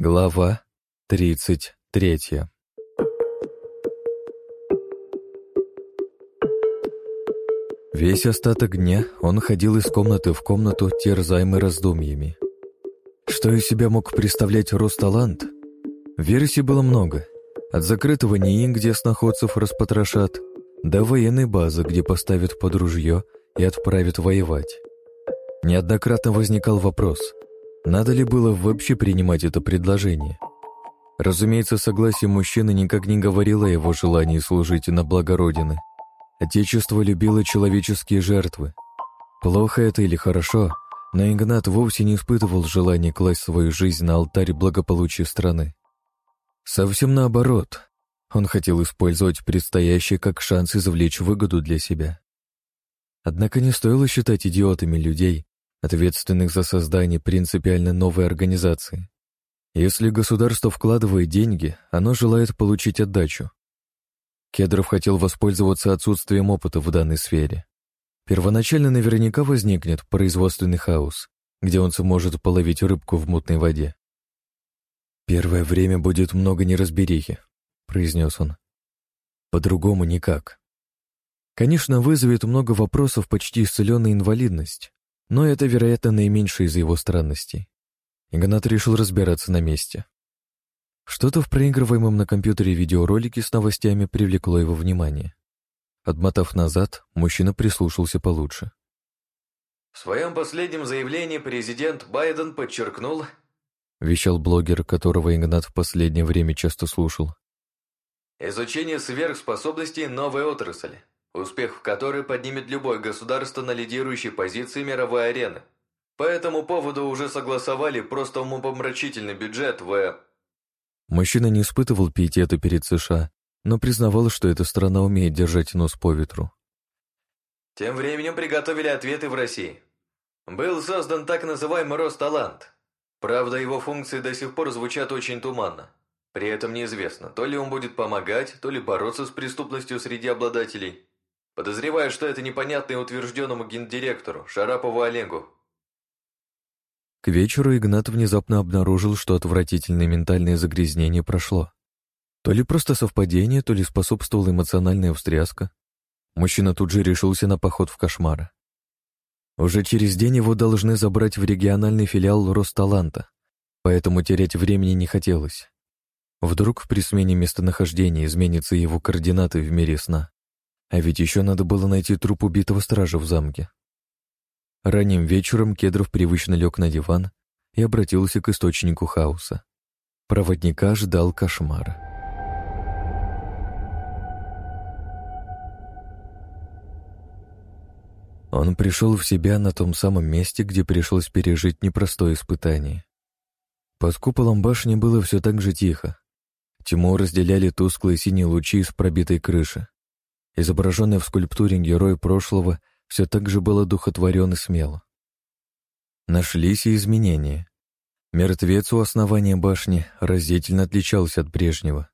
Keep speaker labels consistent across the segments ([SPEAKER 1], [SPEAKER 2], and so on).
[SPEAKER 1] Глава 33 Весь остаток дня он ходил из комнаты в комнату, терзаемый раздумьями. Что из себя мог представлять Росталант? Версий было много. От закрытого НИИ, где сноходцев распотрошат, до военной базы, где поставят под ружье и отправят воевать. Неоднократно возникал вопрос, надо ли было вообще принимать это предложение. Разумеется, согласие мужчины никак не говорило о его желании служить на благо Родины. Отечество любило человеческие жертвы. Плохо это или хорошо, но Игнат вовсе не испытывал желания класть свою жизнь на алтарь благополучия страны. Совсем наоборот, он хотел использовать предстоящее как шанс извлечь выгоду для себя. Однако не стоило считать идиотами людей, ответственных за создание принципиально новой организации. Если государство вкладывает деньги, оно желает получить отдачу. Кедров хотел воспользоваться отсутствием опыта в данной сфере. Первоначально наверняка возникнет производственный хаос, где он сможет половить рыбку в мутной воде. «Первое время будет много неразберихи», — произнес он. «По-другому никак. Конечно, вызовет много вопросов почти исцеленная инвалидность, но это, вероятно, наименьшее из его странностей. Игнат решил разбираться на месте. Что-то в проигрываемом на компьютере видеоролике с новостями привлекло его внимание. Отмотав назад, мужчина прислушался получше.
[SPEAKER 2] В своем последнем заявлении президент Байден подчеркнул,
[SPEAKER 1] вещал блогер, которого Игнат в последнее время часто слушал.
[SPEAKER 2] Изучение сверхспособностей – новой отрасли, успех в которой поднимет любое государство на лидирующей позиции мировой арены. По этому поводу уже согласовали просто умопомрачительный бюджет в
[SPEAKER 1] Мужчина не испытывал пиетета перед США, но признавал, что эта страна умеет держать нос по ветру.
[SPEAKER 2] Тем временем приготовили ответы в России. Был создан так называемый Росталант. Правда, его функции до сих пор звучат очень туманно. При этом неизвестно, то ли он будет помогать, то ли бороться с преступностью среди обладателей. Подозреваю, что это непонятно утвержденному гендиректору Шарапову Олегу.
[SPEAKER 1] К вечеру Игнат внезапно обнаружил, что отвратительное ментальное загрязнение прошло. То ли просто совпадение, то ли способствовала эмоциональная встряска. Мужчина тут же решился на поход в кошмары. Уже через день его должны забрать в региональный филиал Росталанта, поэтому терять времени не хотелось. Вдруг при смене местонахождения изменятся его координаты в мире сна. А ведь еще надо было найти труп убитого стража в замке. Ранним вечером Кедров привычно лег на диван и обратился к источнику хаоса. Проводника ждал кошмар. Он пришел в себя на том самом месте, где пришлось пережить непростое испытание. Под куполом башни было все так же тихо. Тьму разделяли тусклые синие лучи из пробитой крыши. Изображенный в скульптуре герой прошлого все так же был одухотворен и смел. Нашлись и изменения. Мертвец у основания башни разительно отличался от прежнего.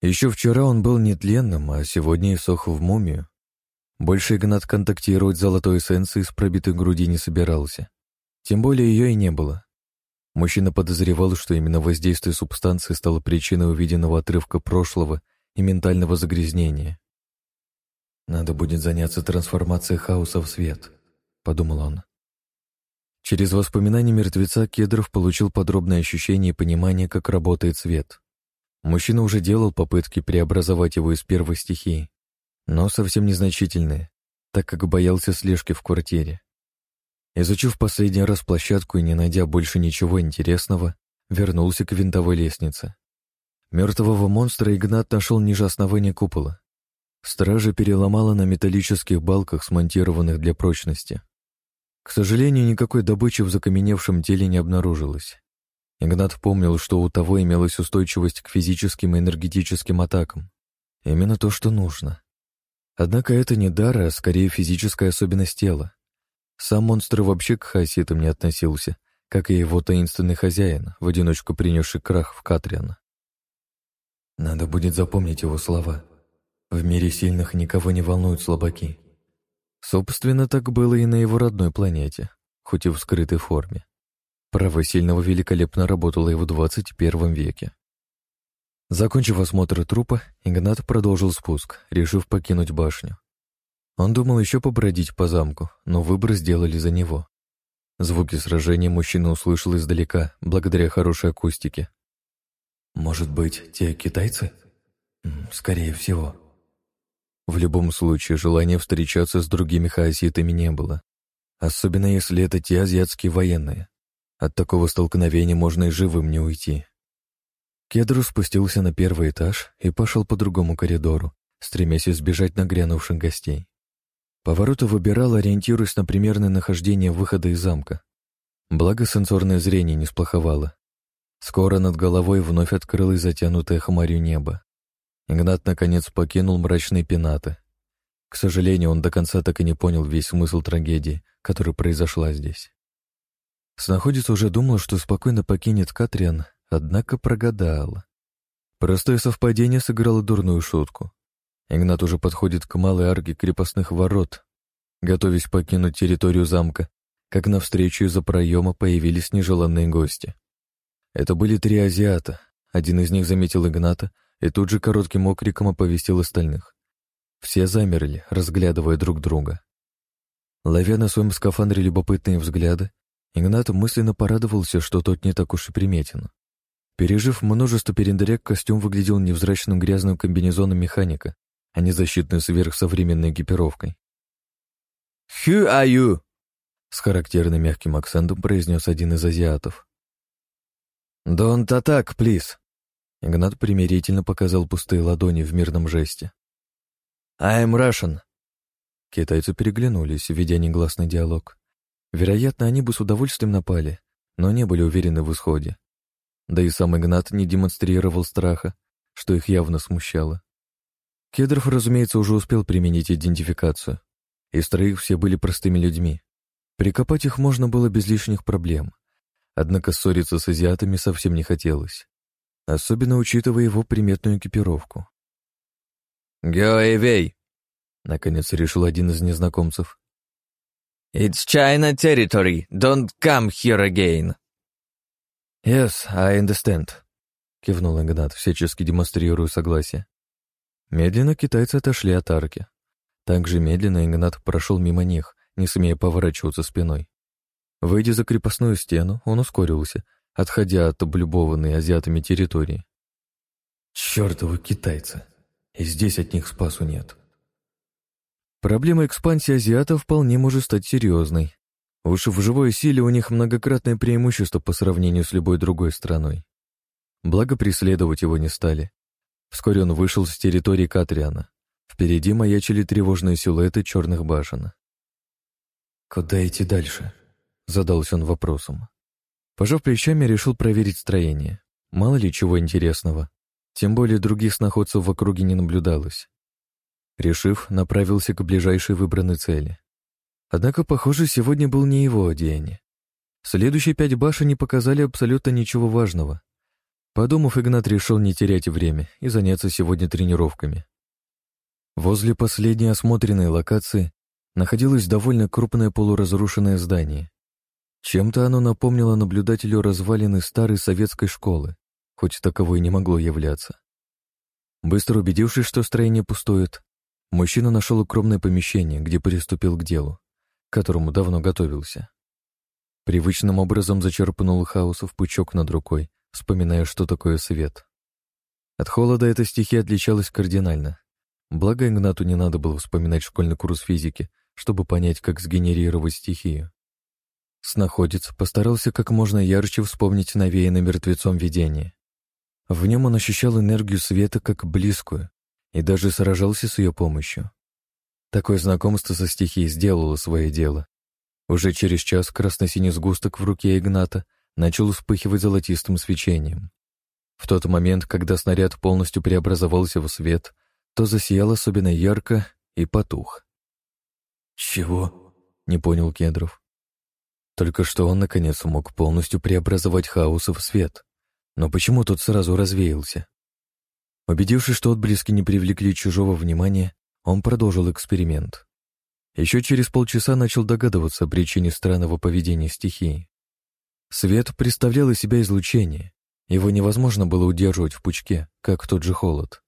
[SPEAKER 1] Еще вчера он был нетленным, а сегодня и сох в мумию. Больше Игнат контактировать с золотой эссенцией с пробитой груди не собирался. Тем более ее и не было. Мужчина подозревал, что именно воздействие субстанции стало причиной увиденного отрывка прошлого и ментального загрязнения. «Надо будет заняться трансформацией хаоса в свет», — подумал он. Через воспоминания мертвеца Кедров получил подробное ощущение и понимание, как работает свет. Мужчина уже делал попытки преобразовать его из первой стихии, но совсем незначительные, так как боялся слежки в квартире. Изучив последний раз площадку и не найдя больше ничего интересного, вернулся к винтовой лестнице. Мертвого монстра Игнат нашел ниже основания купола. Стража переломала на металлических балках, смонтированных для прочности. К сожалению, никакой добычи в закаменевшем теле не обнаружилось. Игнат помнил, что у того имелась устойчивость к физическим и энергетическим атакам. Именно то, что нужно. Однако это не дар, а скорее физическая особенность тела. Сам монстр вообще к хаоситам не относился, как и его таинственный хозяин, в одиночку принесший крах в Катриана. Надо будет запомнить его слова, в мире сильных никого не волнуют слабаки. Собственно, так было и на его родной планете, хоть и в скрытой форме. Право сильного великолепно работало и в 21 веке. Закончив осмотр трупа, Игнат продолжил спуск, решив покинуть башню. Он думал еще побродить по замку, но выбор сделали за него. Звуки сражения мужчина услышал издалека, благодаря хорошей акустике. «Может быть, те китайцы?» «Скорее всего». В любом случае, желания встречаться с другими хаоситами не было. Особенно если это те азиатские военные. От такого столкновения можно и живым не уйти. Кедру спустился на первый этаж и пошел по другому коридору, стремясь избежать нагрянувших гостей. Повороты выбирал, ориентируясь на примерное нахождение выхода из замка. Благо сенсорное зрение не сплоховало. Скоро над головой вновь открылось затянутое хмарью небо. Игнат наконец покинул мрачные пенаты. К сожалению, он до конца так и не понял весь смысл трагедии, которая произошла здесь. Снаходец уже думал, что спокойно покинет Катриан, однако прогадал. Простое совпадение сыграло дурную шутку. Игнат уже подходит к малой арке крепостных ворот, готовясь покинуть территорию замка, как навстречу из-за проема появились нежеланные гости. Это были три азиата. Один из них заметил Игната и тут же коротким окриком оповестил остальных. Все замерли, разглядывая друг друга. Ловя на своем скафандре любопытные взгляды, Игнат мысленно порадовался, что тот не так уж и приметен. Пережив множество передарек, костюм выглядел невзрачным грязным комбинезоном механика, а не защитной сверхсовременной экипировкой.
[SPEAKER 3] «Who are you?»
[SPEAKER 1] С характерным мягким акцентом произнес один из азиатов.
[SPEAKER 3] «Don't attack, please!»
[SPEAKER 1] Игнат примирительно показал пустые ладони в мирном жесте.
[SPEAKER 3] «I am Russian!»
[SPEAKER 1] Китайцы переглянулись, ведя негласный диалог. Вероятно, они бы с удовольствием напали, но не были уверены в исходе. Да и сам Игнат не демонстрировал страха, что их явно смущало. Кедров, разумеется, уже успел применить идентификацию. Из троих все были простыми людьми. Прикопать их можно было без лишних проблем. Однако ссориться с азиатами совсем не хотелось. Особенно учитывая его приметную экипировку.
[SPEAKER 3] «Геоэвей!»
[SPEAKER 1] — наконец решил один из незнакомцев.
[SPEAKER 3] «It's China territory. Don't come here again!»
[SPEAKER 1] «Yes, I understand», — кивнул Игнат, всячески демонстрируя согласие. Медленно китайцы отошли от арки. Также медленно Игнат прошел мимо них, не смея поворачиваться спиной. Выйдя за крепостную стену, он ускорился, отходя от облюбованной азиатами территории. «Чёртовы китайцы! И здесь от них спасу нет!» Проблема экспансии азиатов вполне может стать серьезной, Уж в живой силе у них многократное преимущество по сравнению с любой другой страной. Благо преследовать его не стали. Вскоре он вышел с территории Катриана. Впереди маячили тревожные силуэты черных башен. «Куда идти дальше?» — задался он вопросом. Пожав плечами, решил проверить строение. Мало ли чего интересного. Тем более других сноходцев в округе не наблюдалось. Решив, направился к ближайшей выбранной цели. Однако, похоже, сегодня был не его день. Следующие пять башен не показали абсолютно ничего важного. Подумав, Игнат решил не терять время и заняться сегодня тренировками. Возле последней осмотренной локации находилось довольно крупное полуразрушенное здание. Чем-то оно напомнило наблюдателю развалины старой советской школы, хоть таковой не могло являться. Быстро убедившись, что строение пустует, мужчина нашел укромное помещение, где приступил к делу к которому давно готовился. Привычным образом зачерпнул хаосов пучок над рукой, вспоминая, что такое свет. От холода эта стихия отличалась кардинально. Благо Игнату не надо было вспоминать школьный курс физики, чтобы понять, как сгенерировать стихию. Снаходец постарался как можно ярче вспомнить навеянное мертвецом видение. В нем он ощущал энергию света как близкую и даже сражался с ее помощью. Такое знакомство со стихией сделало свое дело. Уже через час красно-синий сгусток в руке Игната начал вспыхивать золотистым свечением. В тот момент, когда снаряд полностью преобразовался в свет, то засиял особенно ярко и потух. «Чего?» — не понял Кедров. Только что он, наконец, мог полностью преобразовать хаос в свет. Но почему тот сразу развеялся? Убедившись, что отблески не привлекли чужого внимания, он продолжил эксперимент. Еще через полчаса начал догадываться о причине странного поведения стихии. Свет представлял из себя излучение. Его невозможно было удерживать в пучке, как тот же холод.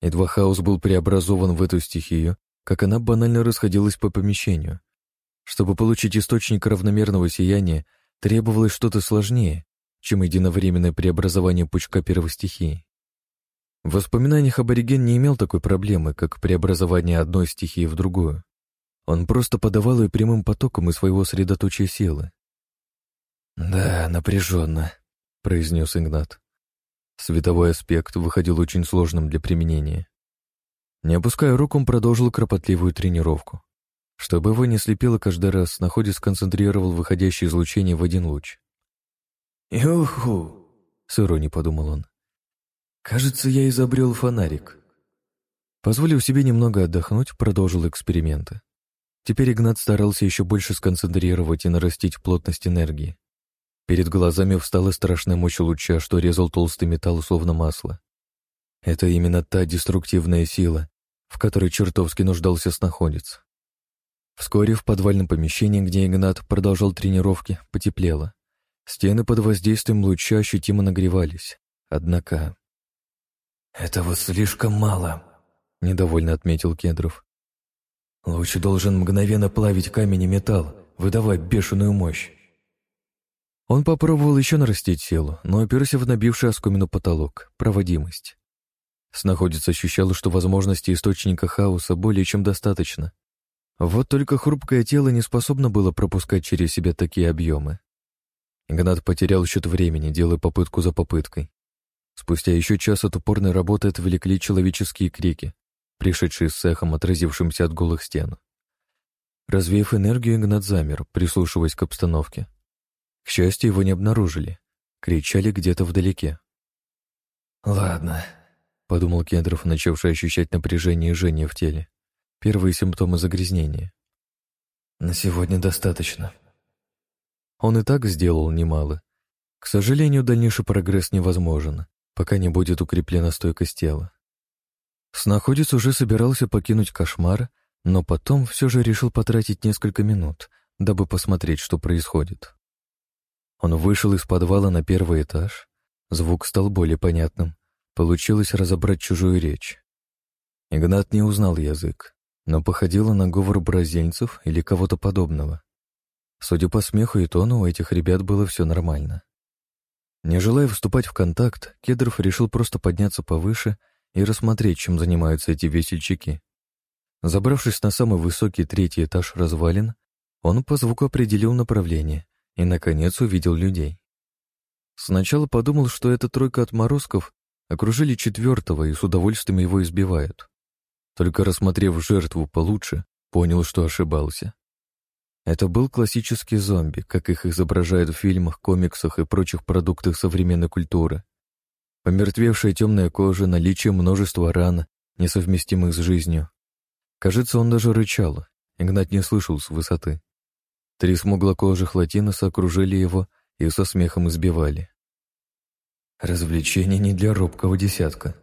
[SPEAKER 1] Едва хаос был преобразован в эту стихию, как она банально расходилась по помещению. Чтобы получить источник равномерного сияния, требовалось что-то сложнее, чем единовременное преобразование пучка первой стихии. В воспоминаниях абориген не имел такой проблемы, как преобразование одной стихии в другую. Он просто подавал ее прямым потоком из своего средоточия силы. «Да, напряженно», — произнес Игнат. Световой аспект выходил очень сложным для применения. Не опуская рук, он продолжил кропотливую тренировку. Чтобы его не слепило каждый раз, находец сконцентрировал выходящее излучение в один луч. «Юху!» — с иронией подумал он. «Кажется, я изобрел фонарик». Позволив себе немного отдохнуть, продолжил эксперименты. Теперь Игнат старался еще больше сконцентрировать и нарастить плотность энергии. Перед глазами встала страшная мощь луча, что резал толстый металл словно масло. Это именно та деструктивная сила, в которой чертовски нуждался снаходец. Вскоре в подвальном помещении, где Игнат продолжал тренировки, потеплело. Стены под воздействием луча ощутимо нагревались. Однако «Этого слишком мало», — недовольно отметил Кедров. «Луч должен мгновенно плавить камень и металл, выдавать бешеную мощь». Он попробовал еще нарастить силу, но оперся в набивший оскомину потолок, проводимость. Снаходец ощущал, что возможности источника хаоса более чем достаточно. Вот только хрупкое тело не способно было пропускать через себя такие объемы. Игнат потерял счет времени, делая попытку за попыткой. Спустя еще час от упорной работы отвлекли человеческие крики, пришедшие с эхом, отразившимся от голых стен. Развеяв энергию, Игнат замер, прислушиваясь к обстановке. К счастью, его не обнаружили. Кричали где-то вдалеке. «Ладно», — подумал Кендров, начавший ощущать напряжение и жжение в теле. Первые симптомы загрязнения. «На сегодня достаточно». Он и так сделал немало. К сожалению, дальнейший прогресс невозможен пока не будет укреплена стойкость тела. Снаходец уже собирался покинуть кошмар, но потом все же решил потратить несколько минут, дабы посмотреть, что происходит. Он вышел из подвала на первый этаж. Звук стал более понятным. Получилось разобрать чужую речь. Игнат не узнал язык, но походило на говор бразильцев или кого-то подобного. Судя по смеху и тону, у этих ребят было все нормально. Не желая вступать в контакт, Кедров решил просто подняться повыше и рассмотреть, чем занимаются эти весельчаки. Забравшись на самый высокий третий этаж развалин, он по звуку определил направление и, наконец, увидел людей. Сначала подумал, что эта тройка отморозков окружили четвертого и с удовольствием его избивают. Только рассмотрев жертву получше, понял, что ошибался. Это был классический зомби, как их изображают в фильмах, комиксах и прочих продуктах современной культуры. Помертвевшая темная кожа, наличие множества ран, несовместимых с жизнью. Кажется, он даже рычал. Игнат не слышал с высоты. Три смуглокожих латиноса окружили его и со смехом избивали. Развлечение не для робкого десятка.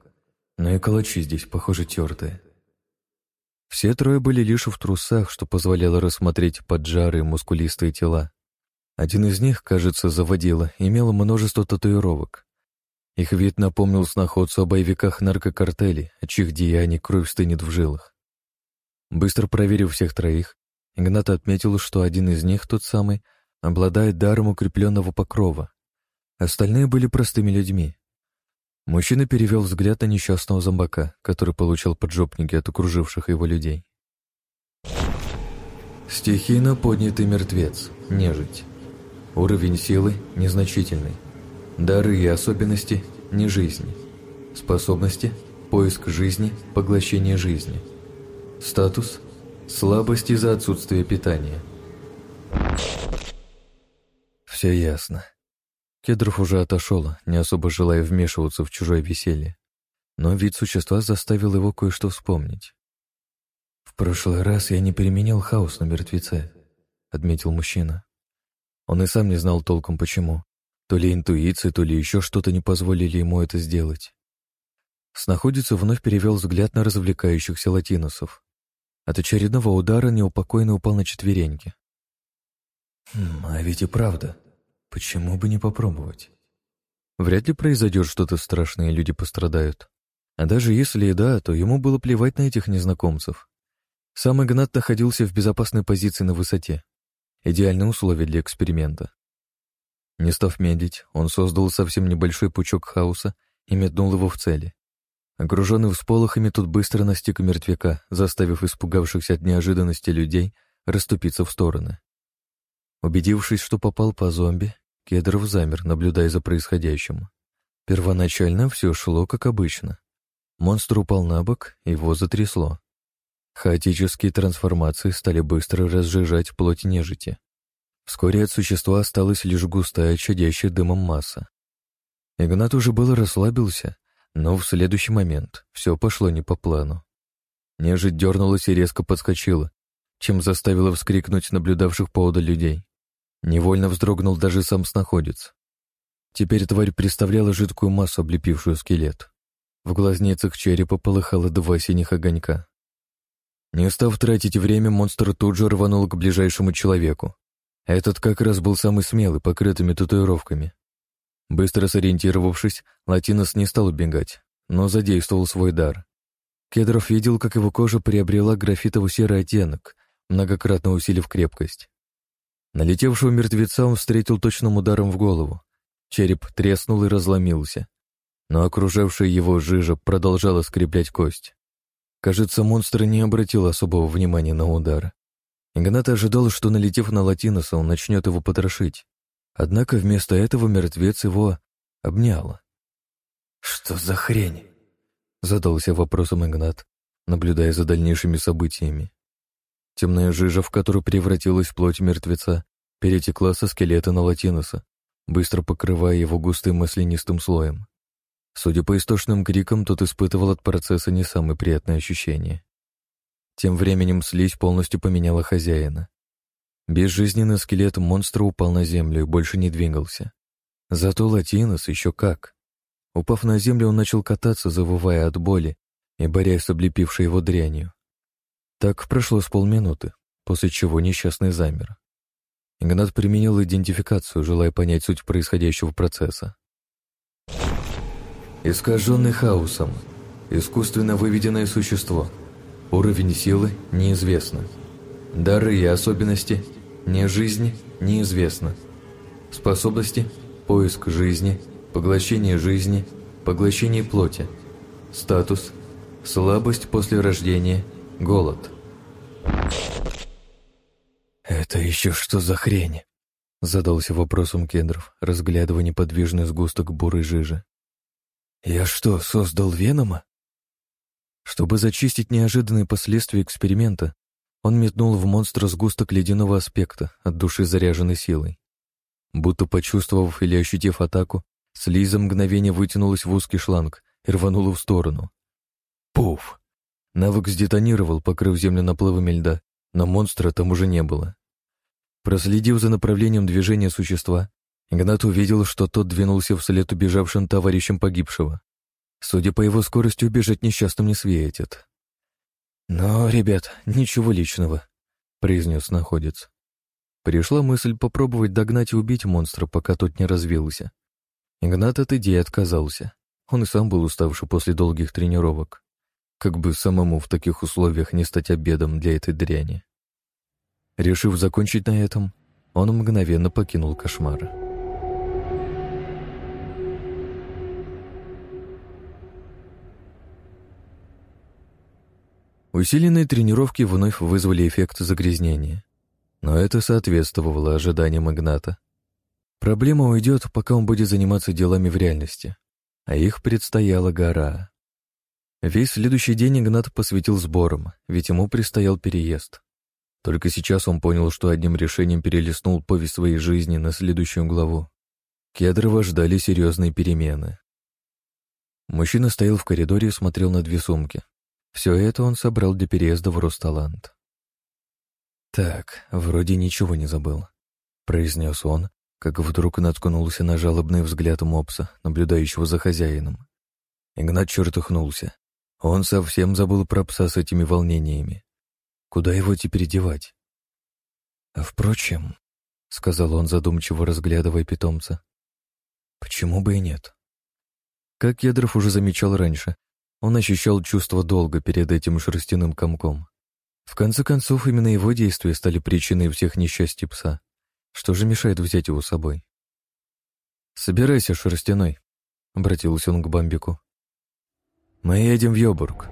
[SPEAKER 1] Но и калачи здесь, похоже, тертые. Все трое были лишь в трусах, что позволяло рассмотреть поджарые мускулистые тела. Один из них, кажется, заводила, имел множество татуировок. Их вид напомнил сноходцу о боевиках наркокартелей, от чьих деяний кровь стынет в жилах. Быстро проверив всех троих, Игнат отметил, что один из них, тот самый, обладает даром укрепленного покрова. Остальные были простыми людьми, Мужчина перевел взгляд на несчастного зомбака, который получал поджопники от окруживших его людей. Стихийно поднятый мертвец, нежить. Уровень силы незначительный. Дары и особенности – не жизни. Способности – поиск жизни, поглощение жизни. Статус – слабость из-за отсутствия питания. Все ясно. Кедров уже отошел, не особо желая вмешиваться в чужое веселье. Но вид существа заставил его кое-что вспомнить. «В прошлый раз я не переменил хаос на мертвеце», — отметил мужчина. Он и сам не знал толком почему. То ли интуиция, то ли еще что-то не позволили ему это сделать. Снаходец вновь перевел взгляд на развлекающихся латиносов. От очередного удара неупокойно упал на четвереньки. «Хм, а ведь и правда», Почему бы не попробовать? Вряд ли произойдет что-то страшное, и люди пострадают. А даже если и да, то ему было плевать на этих незнакомцев. Сам Игнат находился в безопасной позиции на высоте. Идеальные условия для эксперимента. Не став медлить, он создал совсем небольшой пучок хаоса и метнул его в цели. Огруженный всполохами, тут быстро настиг мертвяка, заставив испугавшихся от неожиданности людей расступиться в стороны. Убедившись, что попал по зомби, Кедров замер, наблюдая за происходящим. Первоначально все шло как обычно. Монстр упал на бок, его затрясло. Хаотические трансформации стали быстро разжижать плоть нежити. Вскоре от существа осталась лишь густая, чадящая дымом масса. Игнат уже было расслабился, но в следующий момент все пошло не по плану. Нежить дернулась и резко подскочила, чем заставила вскрикнуть наблюдавших поодаль людей. Невольно вздрогнул даже сам снаходец. Теперь тварь представляла жидкую массу, облепившую скелет. В глазницах черепа полыхало два синих огонька. Не став тратить время, монстр тут же рванул к ближайшему человеку. Этот как раз был самый смелый, покрытыми татуировками. Быстро сориентировавшись, Латинос не стал убегать, но задействовал свой дар. Кедров видел, как его кожа приобрела графитово-серый оттенок, многократно усилив крепкость. Налетевшего мертвеца он встретил точным ударом в голову. Череп треснул и разломился но окружавшая его жижа продолжала скреплять кость. Кажется, монстр не обратил особого внимания на удар. Игнат ожидал, что, налетев на Латиноса, он начнет его потрошить. Однако вместо этого мертвец его обнял. «Что за хрень?» — задался вопросом Игнат, наблюдая за дальнейшими событиями. Темная жижа, в которую превратилась плоть мертвеца, перетекла со скелета на Латиноса, быстро покрывая его густым маслянистым слоем. Судя по истошным крикам, тот испытывал от процесса не самые приятные ощущения. Тем временем слизь полностью поменяла хозяина. Безжизненный скелет монстра упал на землю и больше не двигался. Зато Латинос еще как. Упав на землю, он начал кататься, завывая от боли и борясь с облепившей его дрянью. Так прошло с полминуты, после чего несчастный замер. Игнат применил идентификацию, желая понять суть происходящего процесса. Искаженный хаосом. Искусственно выведенное существо. Уровень силы неизвестно. Дары и особенности не жизни неизвестно. Способности – поиск жизни, поглощение жизни, поглощение плоти. Статус – слабость после рождения, голод. «Это еще что за хрень?» – задался вопросом Кендров, разглядывая неподвижный сгусток бурой жижи. «Я что, создал Венома?» Чтобы зачистить неожиданные последствия эксперимента, он метнул в монстра сгусток ледяного аспекта, от души заряженной силой. Будто почувствовав или ощутив атаку, слиза мгновение вытянулась в узкий шланг и рванула в сторону. Пуф! Навык сдетонировал, покрыв землю наплывами льда, но монстра там уже не было. Проследив за направлением движения существа, Игнат увидел, что тот двинулся вслед убежавшим товарищам погибшего. Судя по его скорости, убежать несчастным не светит. «Но, ребят, ничего личного», — произнес находец. Пришла мысль попробовать догнать и убить монстра, пока тот не развился. Игнат от идеи отказался. Он и сам был уставший после долгих тренировок. Как бы самому в таких условиях не стать обедом для этой дряни. Решив закончить на этом, он мгновенно покинул кошмар. Усиленные тренировки вновь вызвали эффект загрязнения. Но это соответствовало ожиданиям Игната. Проблема уйдет, пока он будет заниматься делами в реальности. А их предстояла гора. Весь следующий день Игнат посвятил сборам, ведь ему предстоял переезд. Только сейчас он понял, что одним решением перелистнул повесть своей жизни на следующую главу. Кедрова ждали серьезные перемены. Мужчина стоял в коридоре и смотрел на две сумки, все это он собрал для переезда в Росталанд. «Так, вроде ничего не забыл», — произнес он, как вдруг наткнулся на жалобный взгляд мопса, наблюдающего за хозяином. Игнат чертыхнулся. Он совсем забыл про пса с этими волнениями. Куда его теперь девать? А впрочем, сказал он, задумчиво разглядывая питомца. Почему бы и нет? Как Ядров уже замечал раньше, он ощущал чувство долга перед этим шерстяным комком. В конце концов, именно его действия стали причиной всех несчастий пса. Что же мешает взять его с собой? «Собирайся, шерстяной», — обратился он к Бамбику. «Мы едем в Йобург.